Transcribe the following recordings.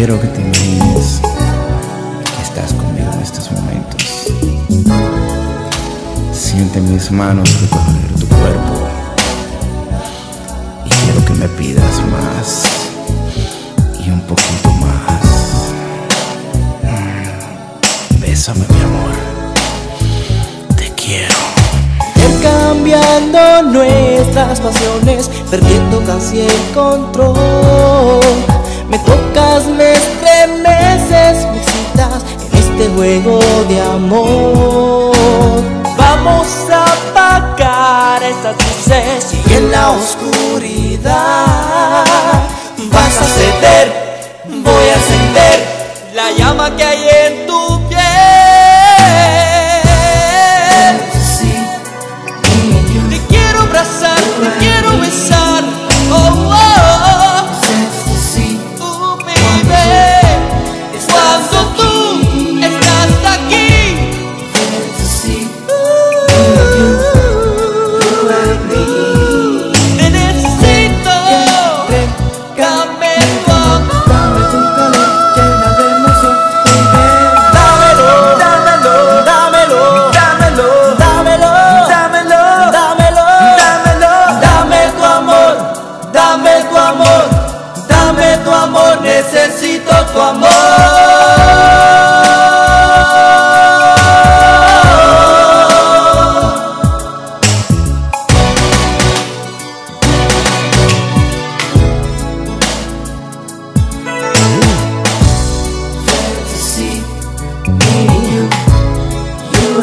quiero que te imagines que estás conmigo en estos momentos. Siente mis manos recorrer tu cuerpo y quiero que me pidas más y un poquito más. Mm, bésame mi amor, te quiero. Cambiando nuestras pasiones, perdiendo casi el control. Me toca tocas, me estremeces, me en este juego de amor. Vamos a apagar estas luces y en la oscuridad vas a ceder, voy a encender la llama que hay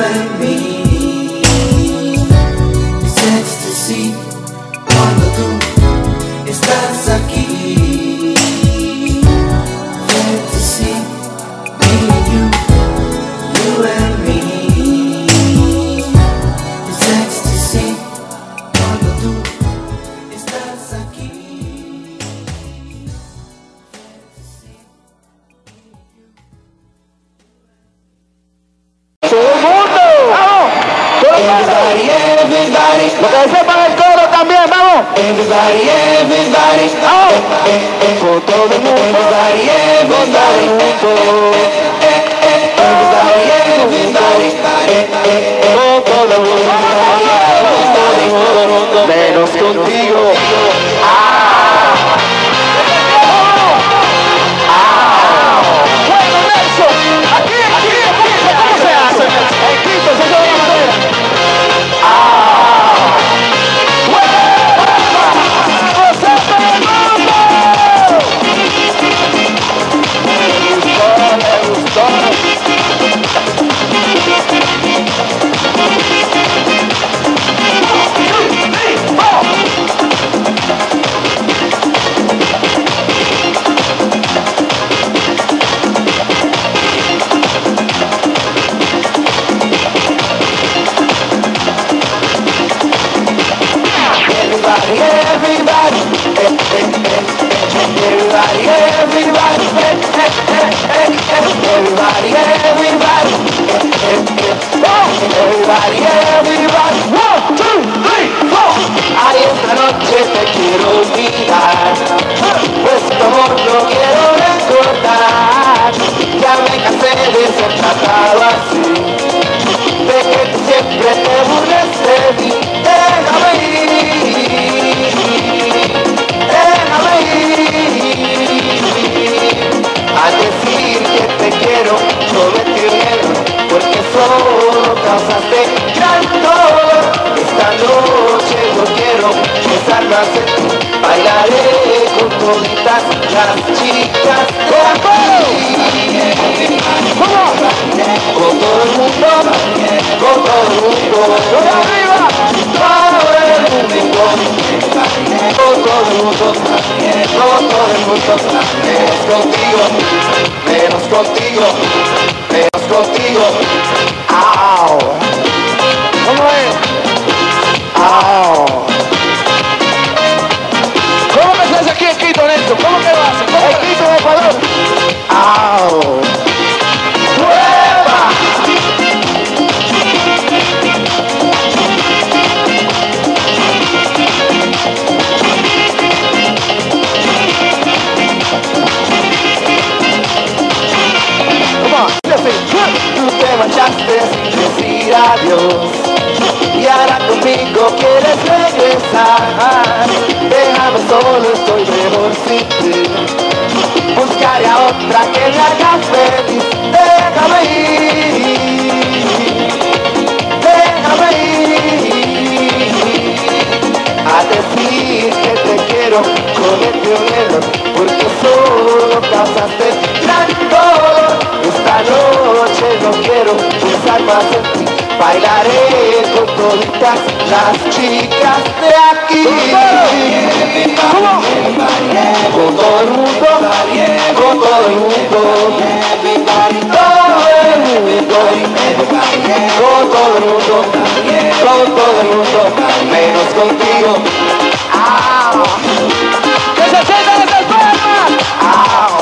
find me. Con toditas las chicas de aquí. Con todo el mundo, con todo el mundo, arriba, todo el mundo, con todo el mundo, con todo el mundo, menos contigo, menos contigo, menos contigo. Au. ¿Cómo es? ¿Cómo que lo haces? ¿Cómo en Quito, en Ecuador. Au. ¡Prueba! Come on, listen. Tú te marchaste decir adiós y ahora conmigo quieres regresar. Déjame solo, estoy a otra que haga feliz. Déjame ir, déjame ir. A decir que te quiero, cometí un error, porque solo causaste gran dolor. Esta noche no quiero pensar más en ti, bailaré con toditas las chicas de aquí. Con todo el mundo, todo el mundo, todo el mundo, todo el mundo, todo el mundo, menos contigo. ¡Que se sientan estas palmas!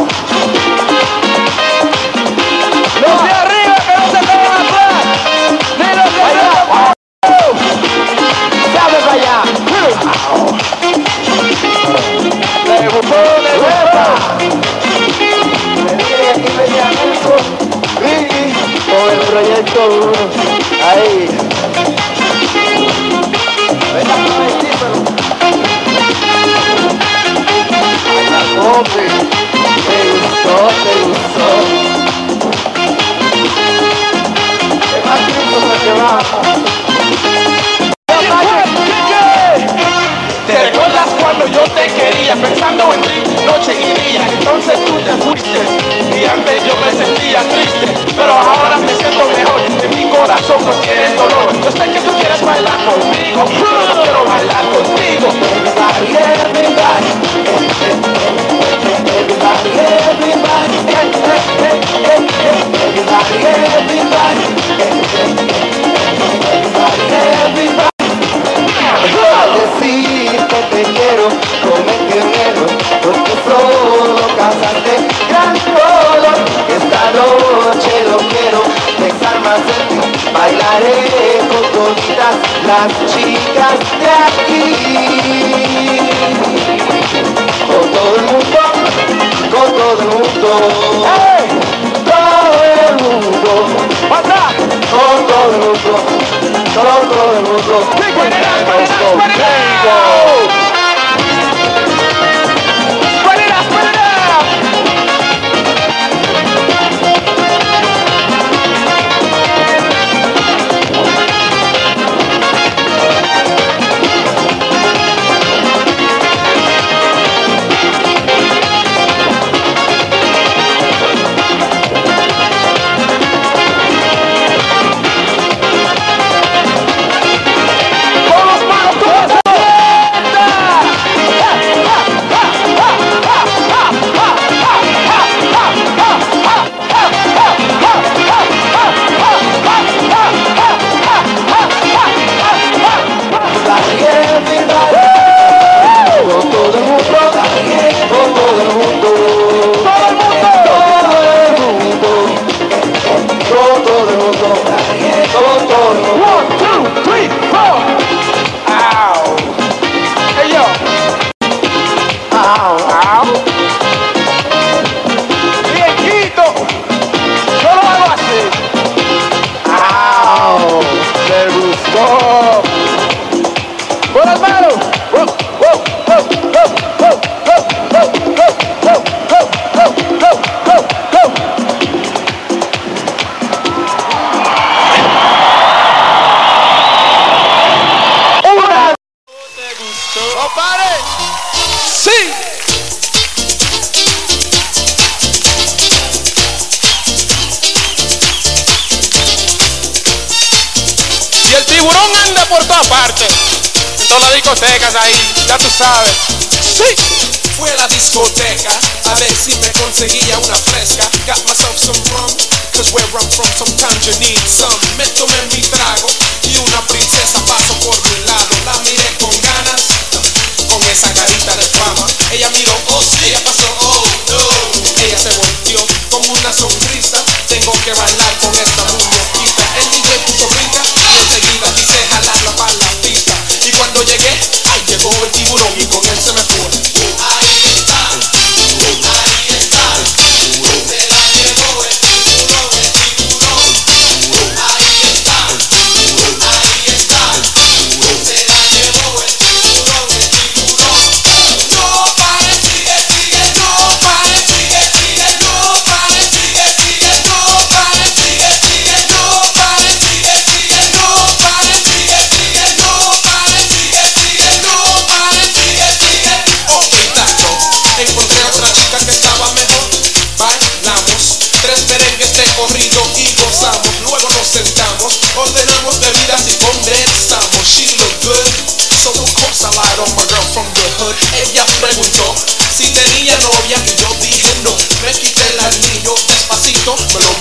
Ella preguntó si tenía novia y yo dije no. Me quité la anillo despacito, me lo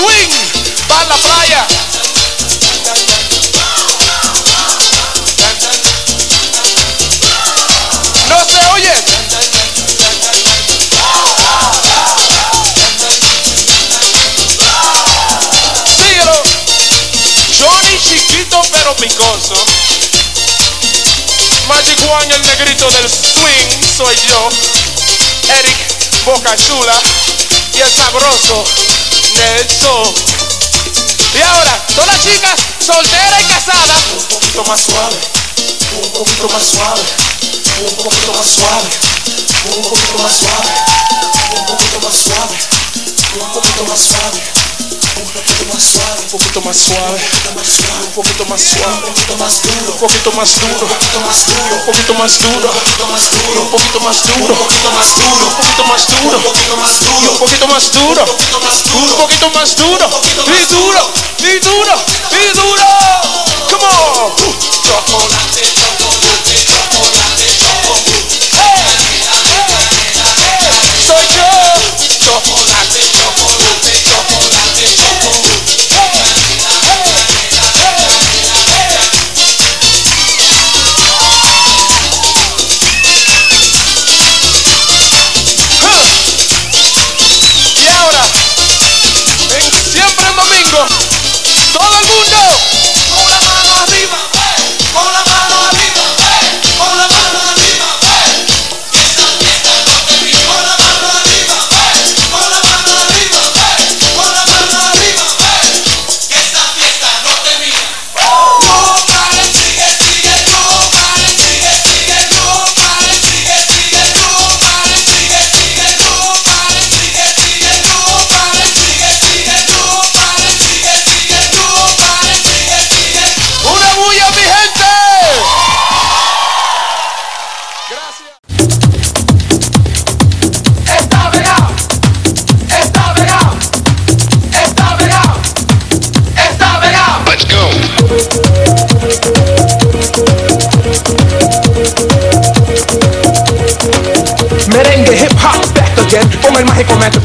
swing a la playa. No se oye. Síguelo. Johnny chiquito pero picoso. Magic One, el negrito del swing, soy yo. Eric bocachula y el sabroso y ahora, todas las chicas solteras y casadas. Un poquito más suave, un poquito más suave, un poquito más suave, un poquito más suave, un poquito más suave, un poquito más suave. um pouquito más suave, un poquito más suave, un poquito más duro, un poquito más duro, un poquito más duro, un poquito más duro, un poquito más duro, un poquito más duro, un poquito más duro, un poquito más duro, un poquito más duro, un poquito más duro, y duro, y duro, y duro, come on, chocolate, chocolate, chocolate.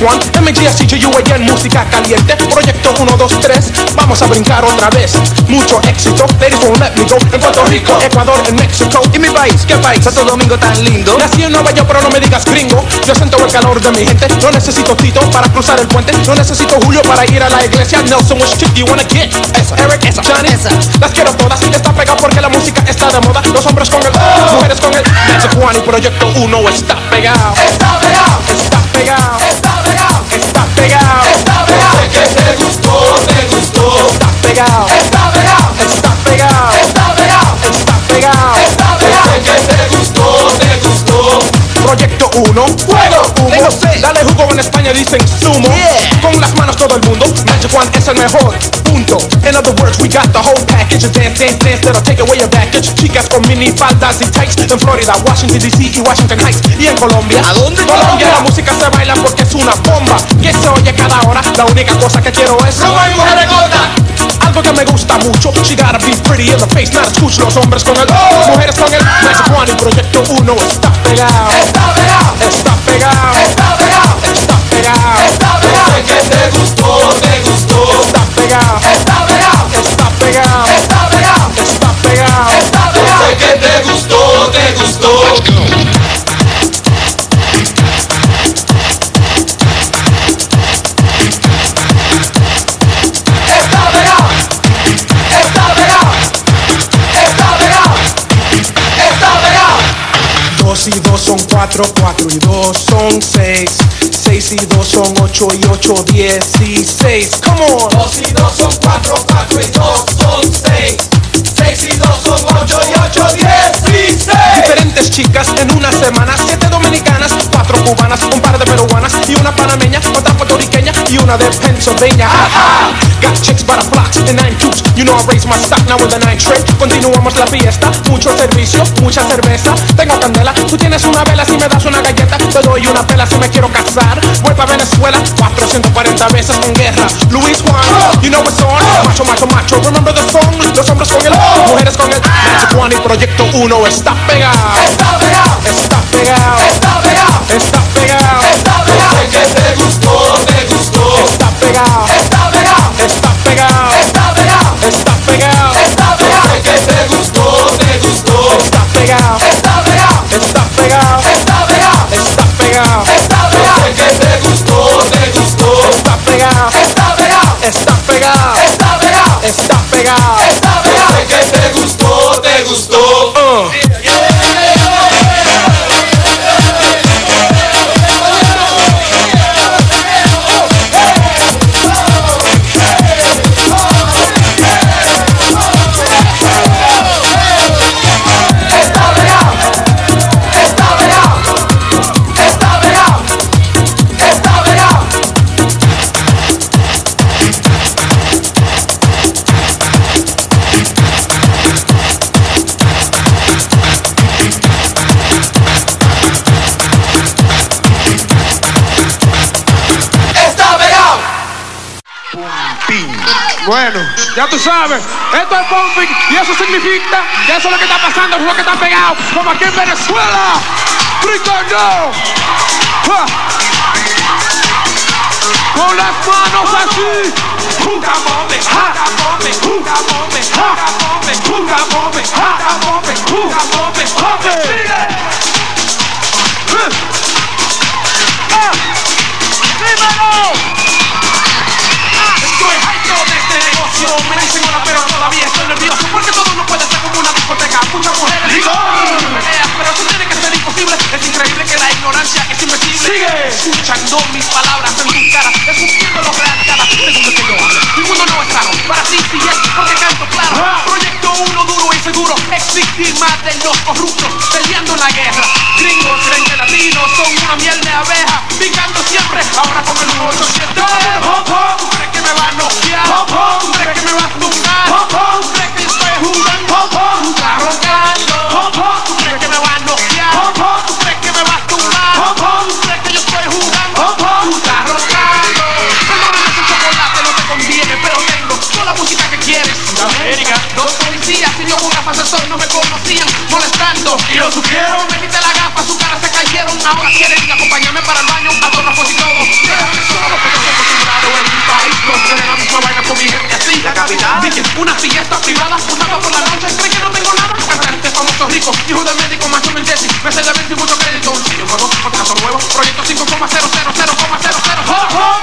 Mágico Magic One. MGSCGUAN, música caliente. Proyecto 1, 2, 3. Vamos a brincar otra vez. Mucho éxito. Ladies won't let me go. En Puerto Rico, Ecuador, en México. ¿Y mi país? ¿Qué país? Santo Domingo tan lindo. Nací en Nueva York, pero no me digas gringo. Yo siento el calor de mi gente. No necesito Tito para cruzar el puente. No necesito Julio para ir a la iglesia. Nelson, which chick you wanna get? Esa. Eric, esa. Johnny, esa. Las quiero todas. Está pegado porque la música está de moda. Los hombres con el, mujeres con el. Magic One y Proyecto 1 está pegado. Está pegado, Está pegado. está pegado, te gustó, te gustó. Está pegado. Está pegado, Está pegado. está pegado, Está pegado. está pegado. Sé que te gustó, te gustó. Proyecto 1, juego 1. Dale jugo en España dicen sumo. Con las manos todo el mundo. Magic One es el mejor. Punto. In other words, we got the whole package. A dance, dance, dance that'll take away your baggage. Chicas con mini faldas y tights. En Florida, Washington DC y Washington Heights. Y en Colombia. ¿A dónde Colombia? La música se baila porque es una bomba. Que se oye cada hora. La única cosa que quiero es. Rumba y mujeres gordas. Algo que me gusta mucho, she gotta be pretty in the face, not escucho los hombres con el mujeres con el Magic One y Proyecto 1 está pegado, Está pegado, está pegado, está pegado, está pegado, está pegado. Sé que te gustó, te gustó, está pegado, Está pegado, está pegado, está pegado, está pegado, está pegado. Sé que te gustó, te gustó. Pegado, pegado, pegado, pegado. Y dos son cuatro, cuatro y dos son seis, seis y dos son ocho y ocho dieciséis. Come on. Dos y dos son cuatro, cuatro y dos son seis. Seis y dos son ocho y ocho dieciséis. Diferentes chicas en una semana, siete dominicanas, cuatro cubanas, un par de peruanas y una panameña, otra puertorriqueña y una de Pennsylvania. Got chicks by the blocks and nine tubes. You know I raise my stock now with the nine trade. Continuamos la fiesta, mucho servicio, mucha cerveza. Tengo candela, tú tienes una vela si me das una galleta. Te doy una pela si me quiero casar. Voy pa' Venezuela, 440 veces en guerra. Luis Juan, you know it's on. Macho, macho, macho, remember the song. Los hombres con el, mujeres con el. Proyecto 1 está pegado. Está pegado, Está pegado, está pegado, está pegado, está pegado. Que te gustó, te gustó. Está pegado, Está pegado, está pegado, está ya tú sabes, esto es bumping y eso significa que eso es lo que está pasando, es lo que está pegado, como aquí en Venezuela. Gritando. Ja. Con las manos así. Bombe, bombe, bombe, ja. bombe, juga bombe, ja. bombe, juga bombe, bombe. Ah. ¡Dímelo! Negocio Me dicen hola pero todavía. Estoy nervioso Porque todo no puede ser como una discoteca. Muchas mujeres peleas, Pero eso tiene que ser imposible. Es increíble que la ignorancia es invencible Sigue. Escuchando mis palabras en tu cara Escupiendo los real cada segundo que yo hablo. Mi mundo no es raro Para ti sí es porque canto claro. Proyecto uno duro y seguro Ex víctima de los corruptos Peleando la guerra. Gringos creen que latinos son una miel de abeja Picando siempre Ahora con el nuevo 800 ¿Tú crees que me va a noquear? ¿Tú crees que me va a tumbar? ¿Tú crees que estoy jugando? ¿Tú estás roncando? ¿Tú crees que me va a noquear? ¿Tú crees que me va a tumbar? ¿Tú crees que yo estoy jugando? ¿Tú estás roncando? Perdóname ese chocolate no te conviene Pero tengo toda la música que quieres América Dos policías y yo de sol no me conocían Molestando Y lo supieron Me quité la gafa, su cara se cayeron Ahora quieren acompañarme para Despídete nada, por la no tengo nada, rico, hijo del médico, macho Jesse, me se debe mucho crédito, un contrato nuevo, proyecto 5,000,000,0,0,0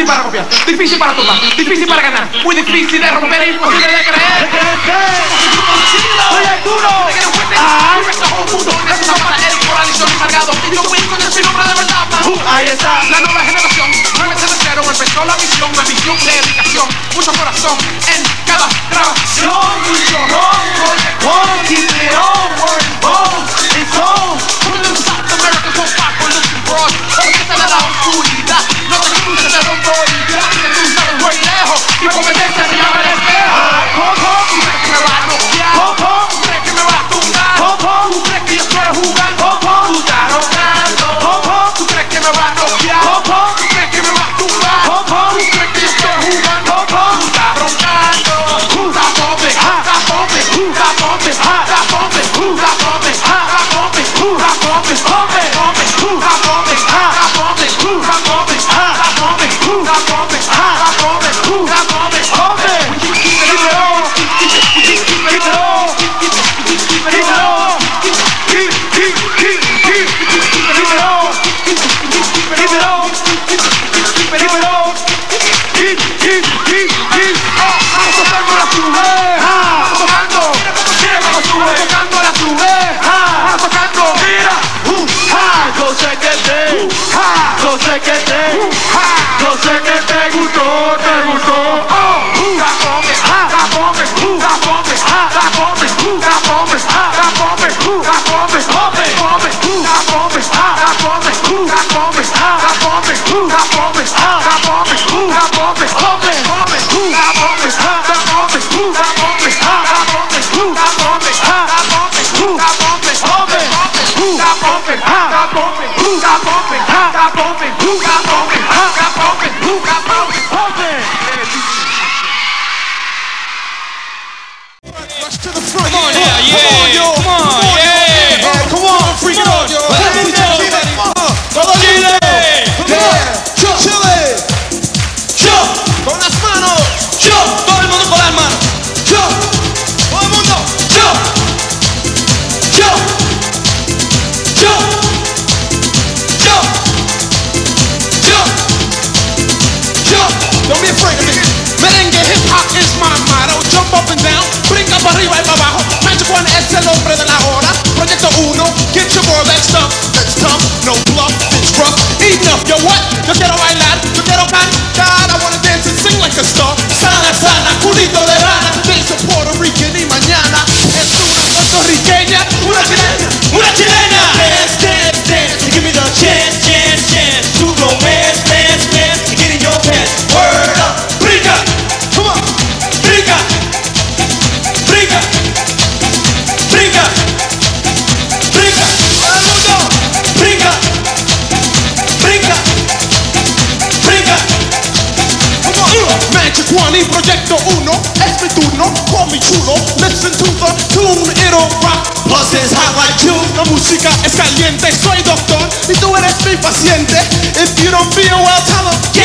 difícil para copiar, difícil para tomar, difícil para ganar, muy difícil de romper, imposible de creer. Ahí está la nueva generación, nueve de cero, empezó la misión, una misión de dedicación, mucho corazón en cada grabación. Mucho ronco, con Ha! Yay. uno. Get your Rolex up, that's tough, no bluff, it's rough. Enough, yo, what? Just get all right. La música es caliente, soy doctor y tú eres mi paciente. If you don't feel well, tell.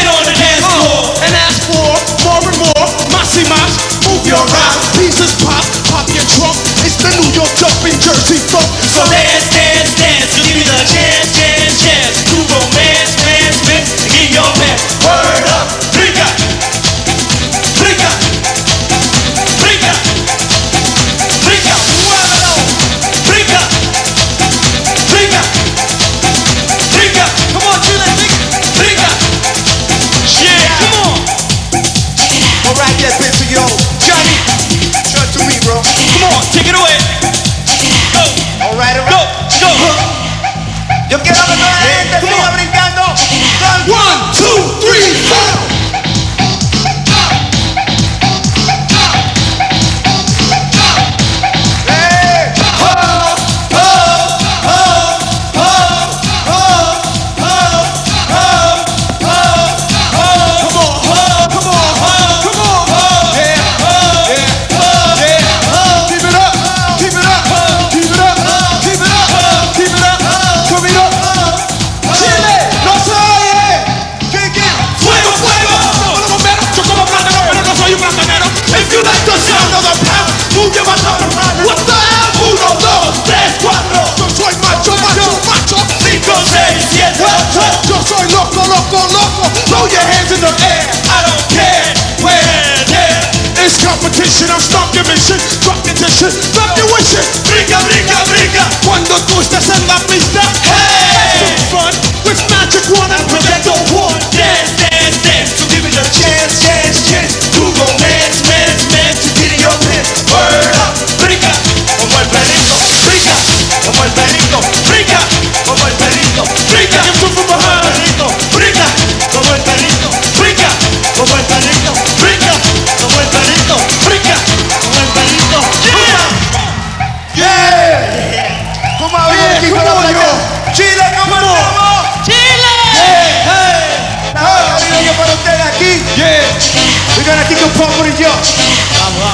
your pump with a yuck.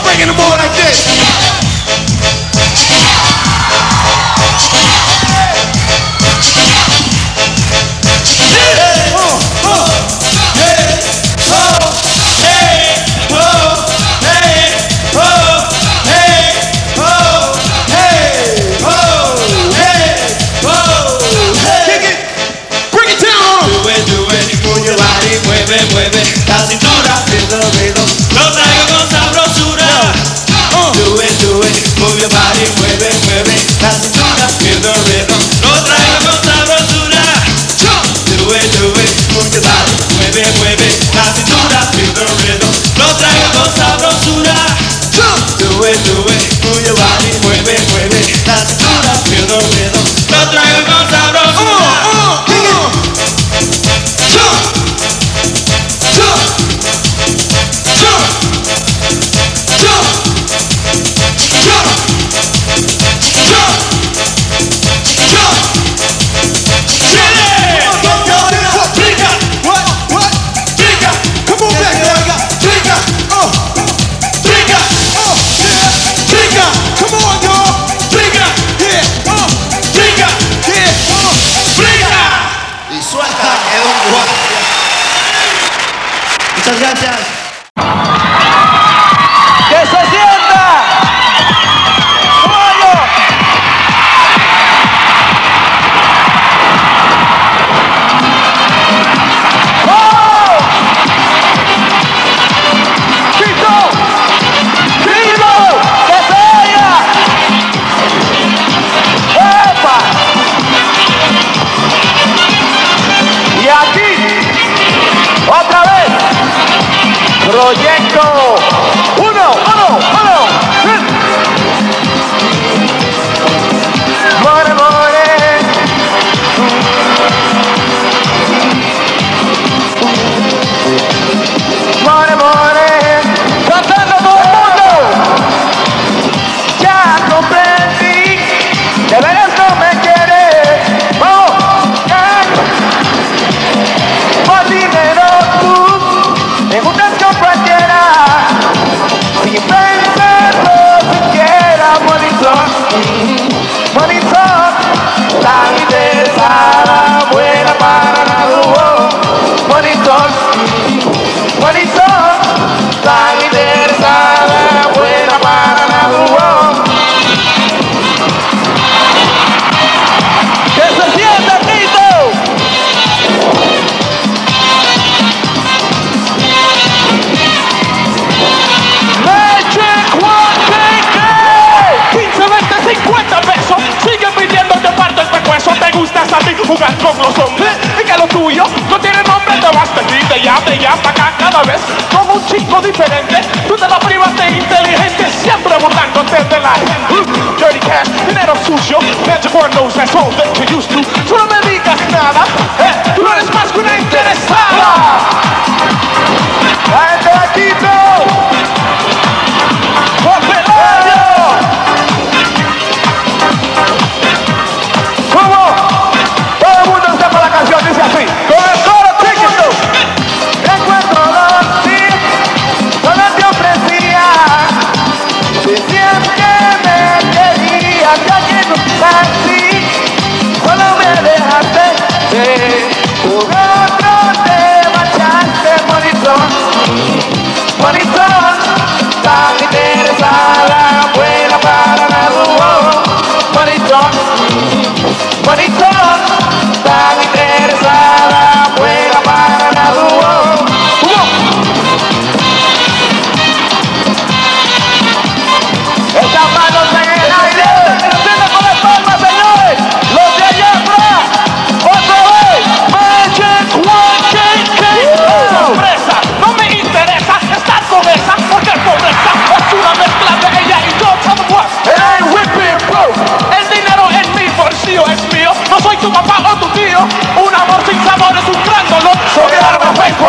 Breaking the ball like this.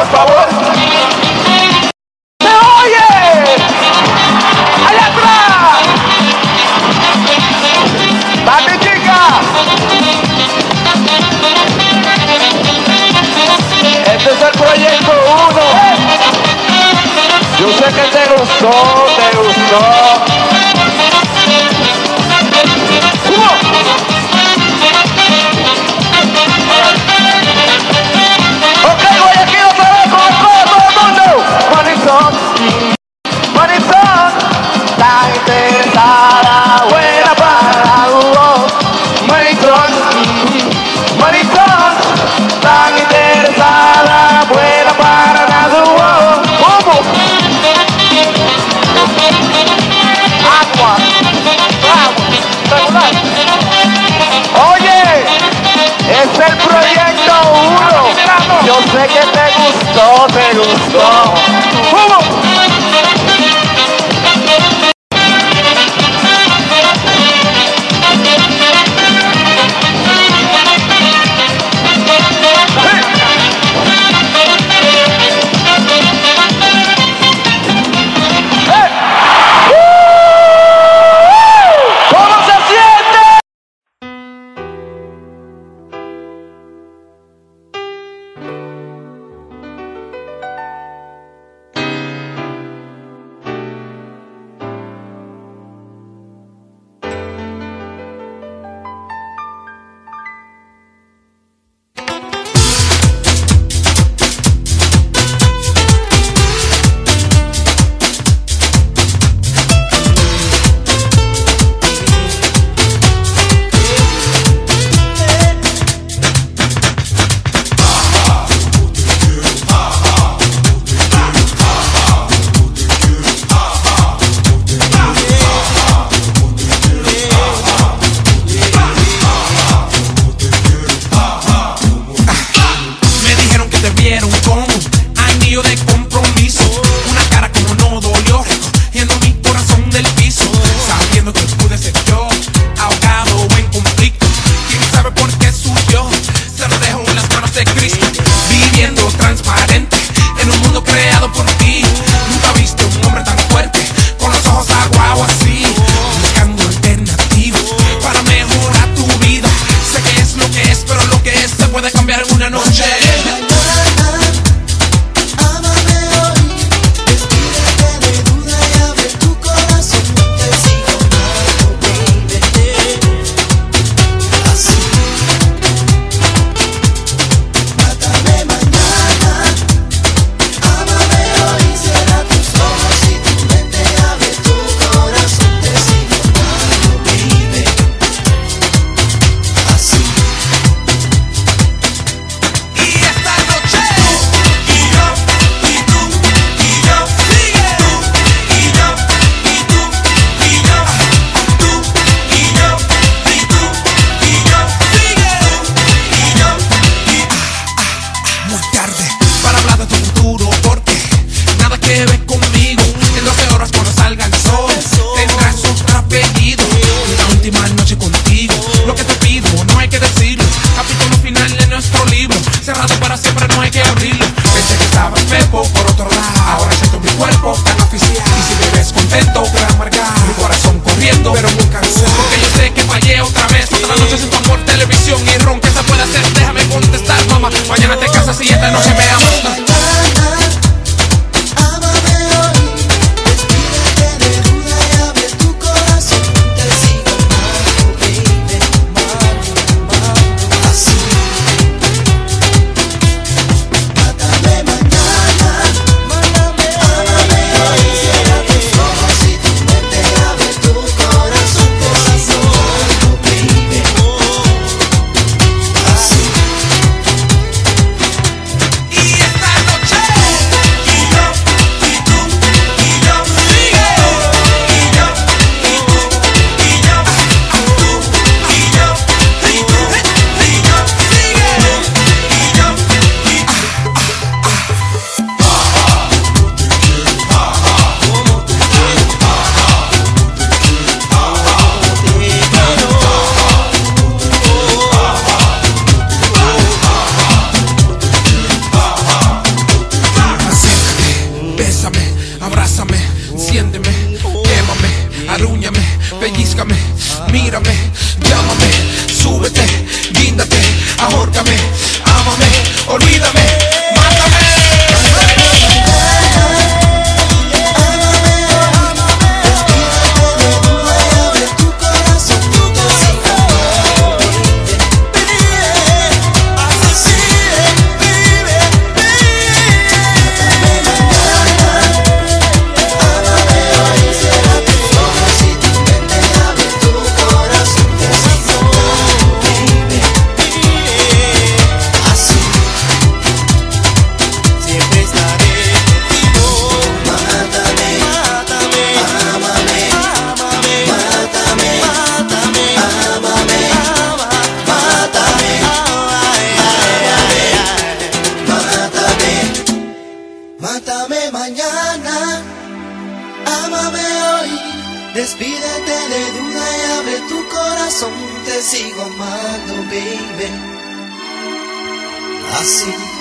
Power! aunque se pueda hacer, déjame contestar, mamá. Mañana te casas y esta noche me amas. Corazón, te sigo amando, baby. Así.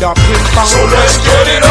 the ping pong. So let's get it on.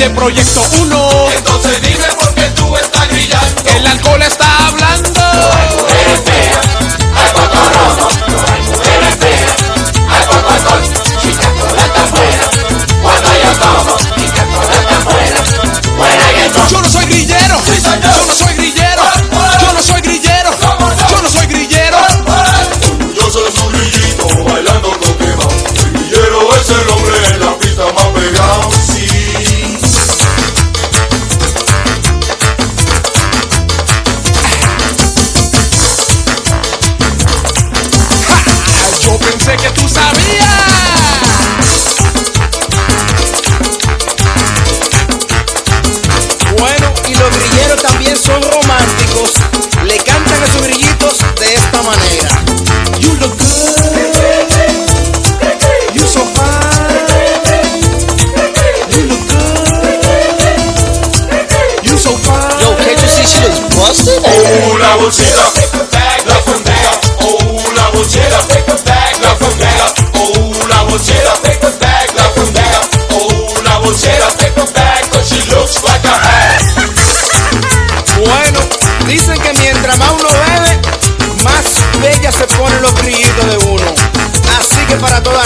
de Proyecto 1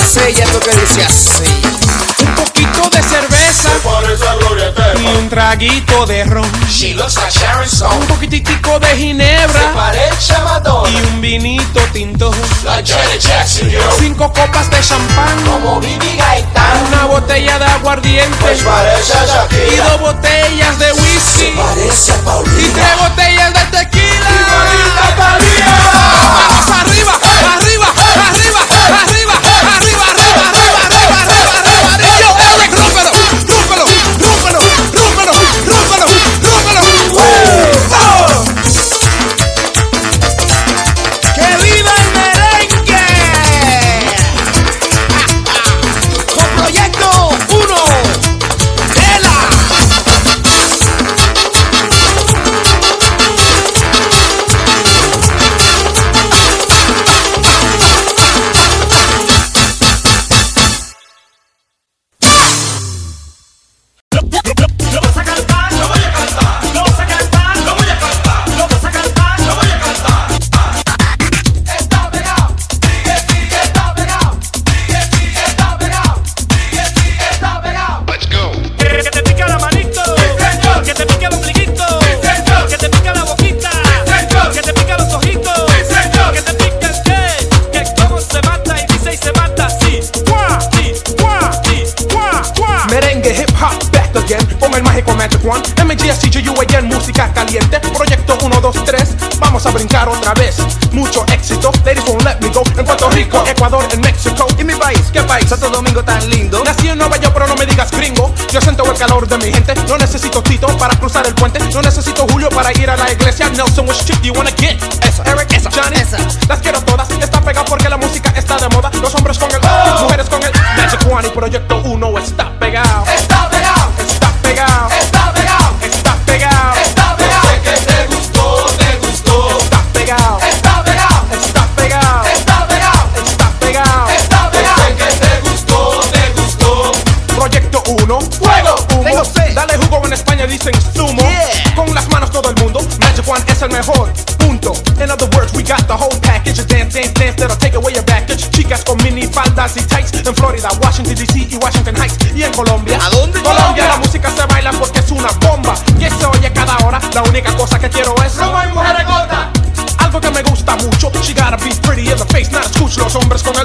doncella, esto que dice así. Un poquito de cerveza se y un traguito de ron. She looks like Sharon Stone. Un poquitico de ginebra se y un vinito tinto. Like Janet Jackson, yo. Cinco copas de champán como Bibi Gaitán. Una botella de aguardiente pues parece Shakira. y dos botellas de whisky. Se parece a Paulina. Y tres botellas de tequila. Y hombres con.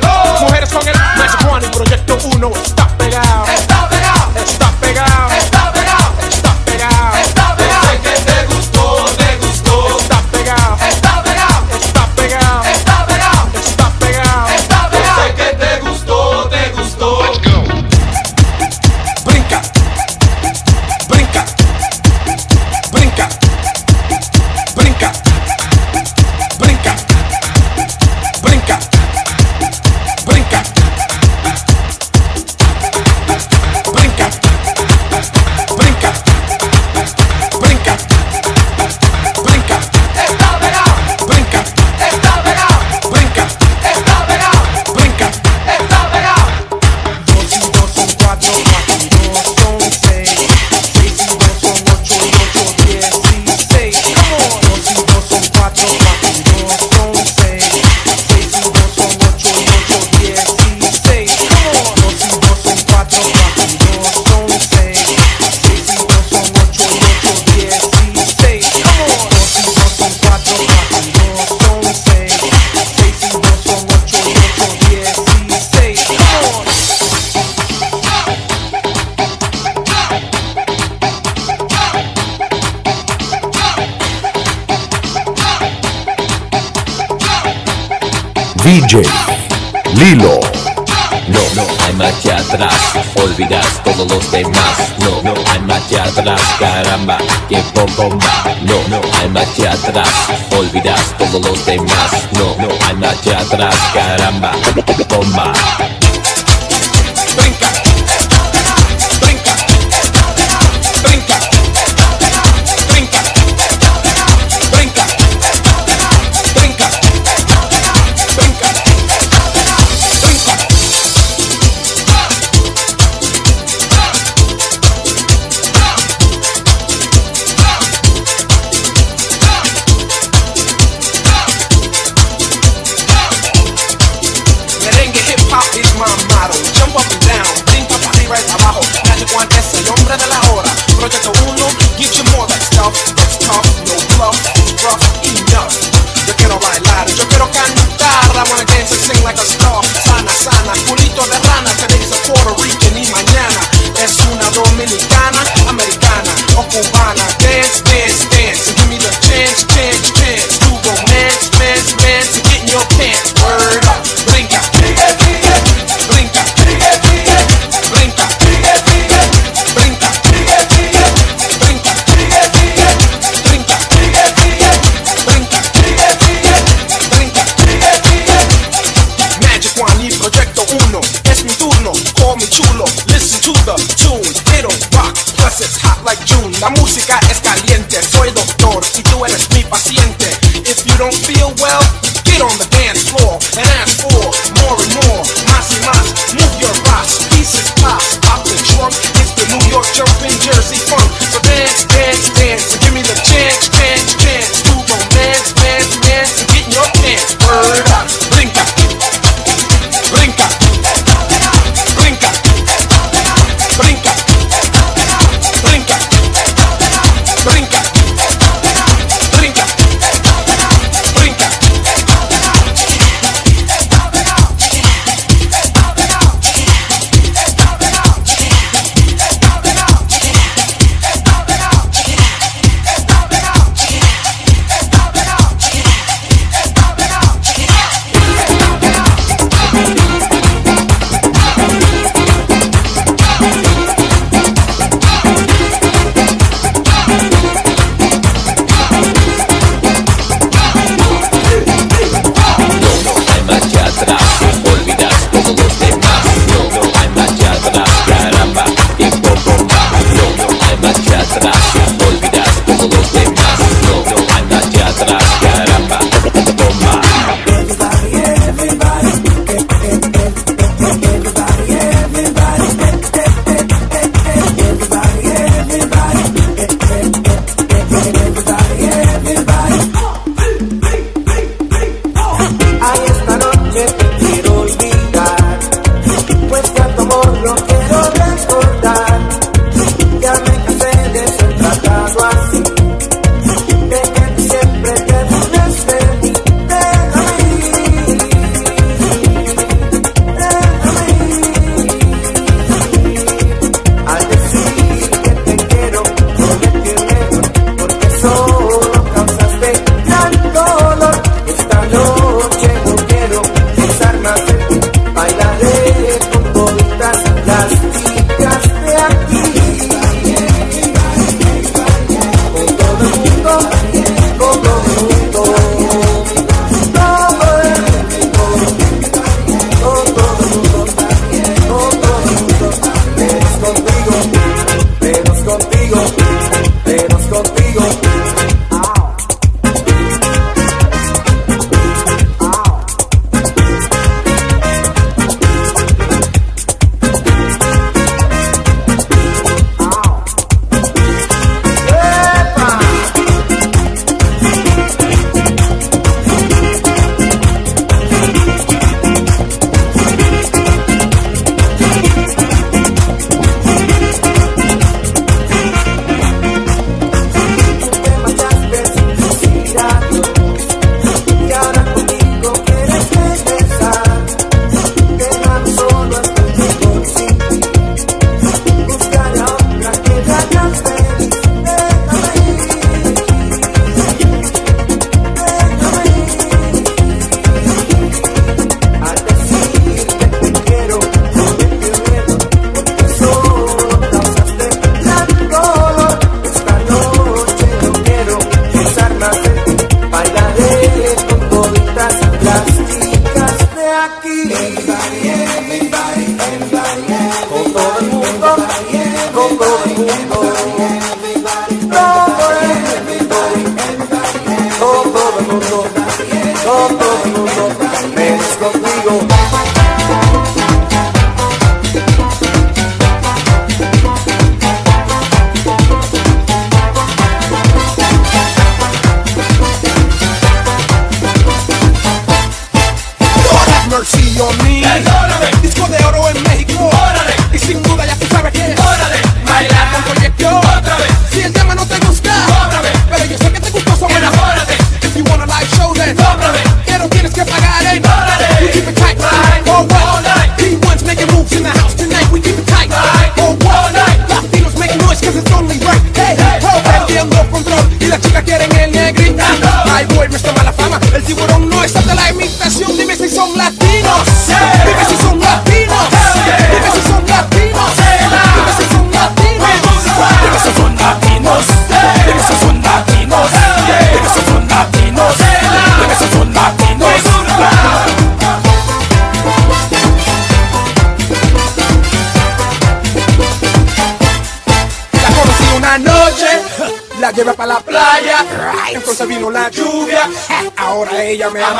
a man. I'm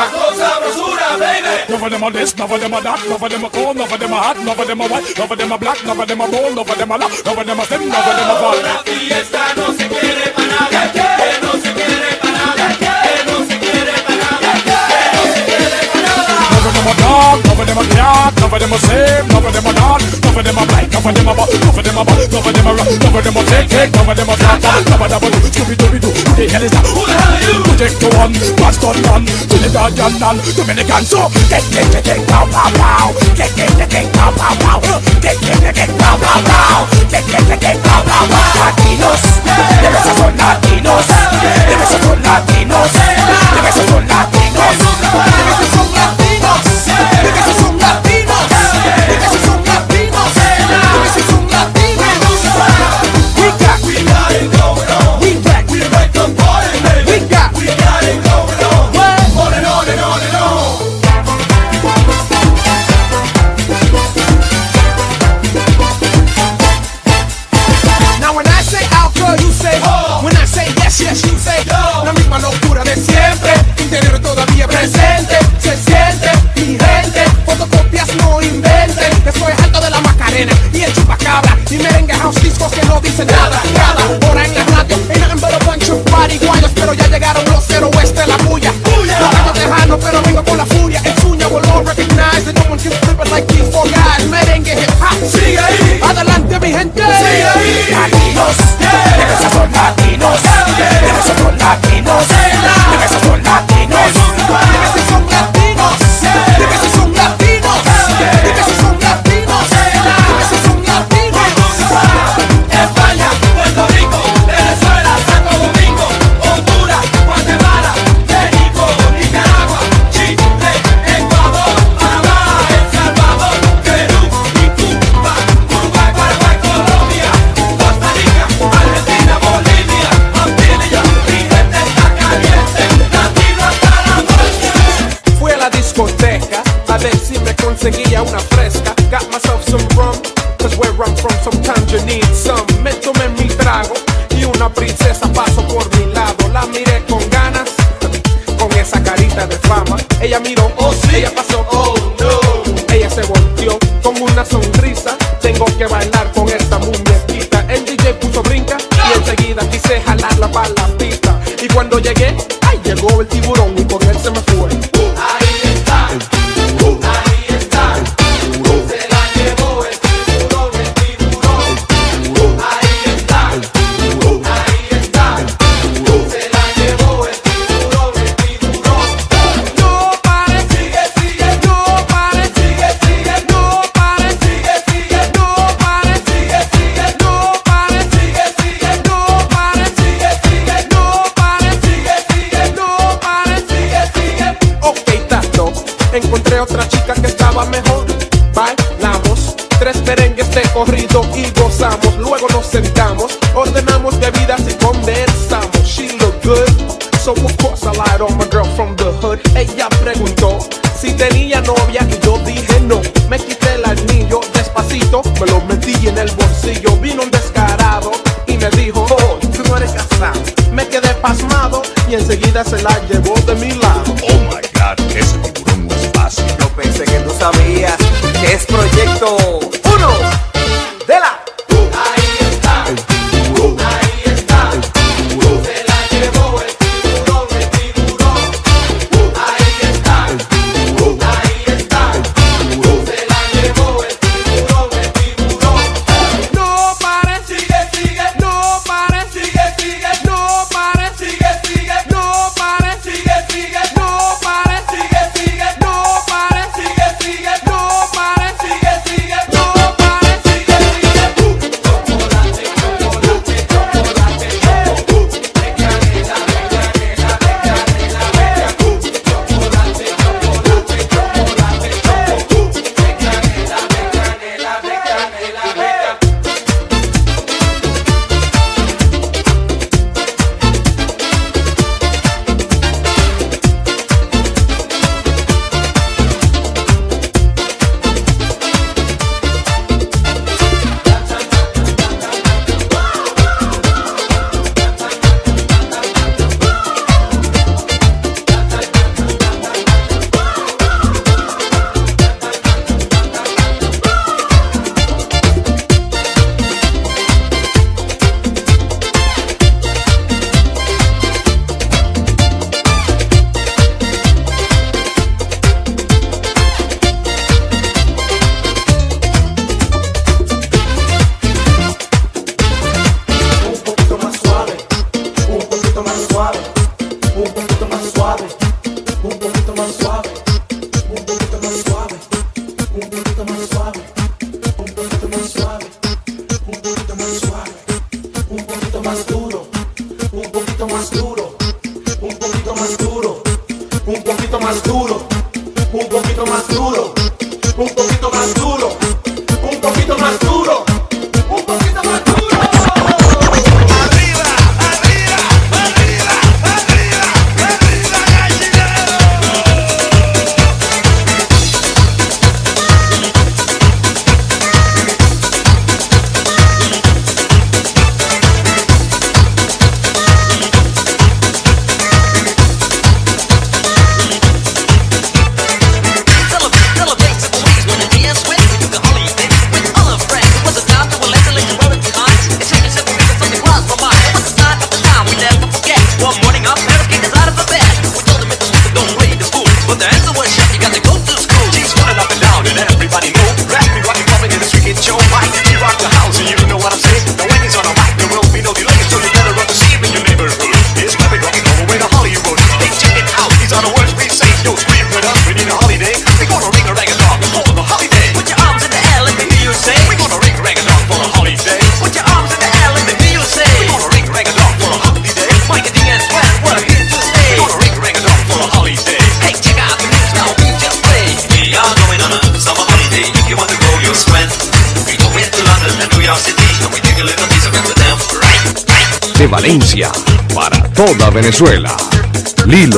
a them are this, none of them a that, none of them a cold, none of them a hot, none of them a white, none of them a black, none of them a bold, none of them a loud, none of them a thin, none of them a bald. La fiesta no se them a dog. none of them a cat. none of them a slave. none of them a dog. none of them a black, none of them a butt, none of them a butt, none of them a rock, none of them a take, take, none of them a dark, none of them a do, scooby dooby doo. Who the hell is that? Who the hell are you? Project one, Boston none, Trinidadian none, Dominican so. Get get get get pow pow pow, get get get get pow pow pow, get get get get pow pow.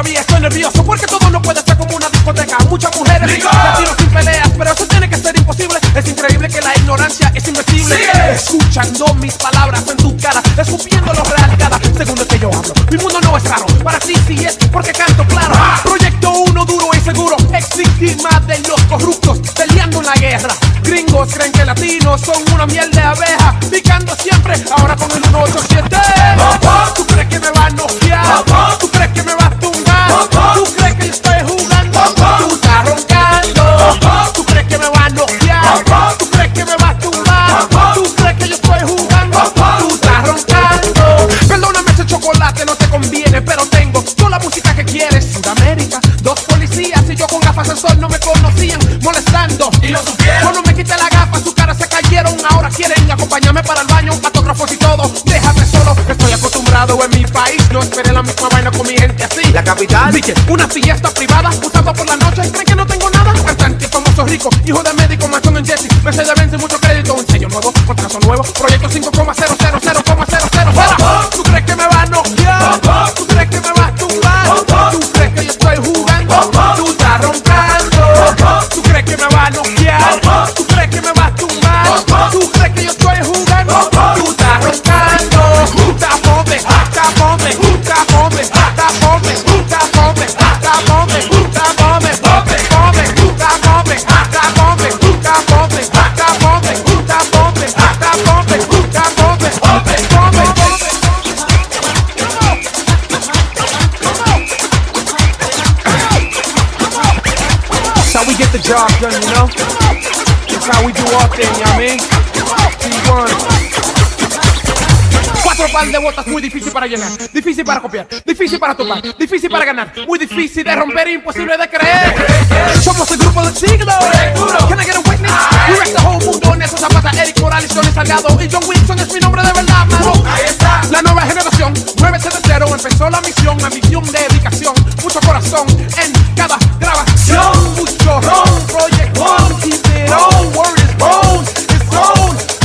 todavía estoy nervioso porque todo no puede ser como una discoteca. Muchas mujeres tiro sin peleas, pero eso tiene que ser imposible. Es increíble que la ignorancia es invencible. Escuchando mis palabras en tu cara, escupiendo lo real cada segundo que yo hablo. Mi mundo no es raro, para ti sí es porque canto claro. Ah. Proyecto uno duro y seguro, ex víctima de los corruptos peleando en la guerra. Gringos creen que latinos son una miel de abeja, picando siempre. Ahora con el 187 capital. Biche, una fiesta privada, usado por la noche. ¿Creen que no tengo nada? Cantante famoso rico, hijo de médico, machón en Jesse. Me se de mucho crédito, un sello nuevo, contrato nuevo, proyecto 5,0. job done, you know? That's how we do our thing, you know what I mean? cual de botas muy difícil para llenar, difícil para copiar, difícil para topar, difícil para ganar, muy difícil de romper, imposible de creer. Somos el grupo del siglo. Can I get a witness? We wreck the whole mundo en esos zapatas. Eric Morales, Johnny Salgado y John Wilson es mi nombre de verdad, mano. Ahí está. La nueva generación, 970 empezó la misión, la misión de dedicación, mucho corazón en cada grabación, mucho ron, proyectón, tiburón, word is bones, it's on.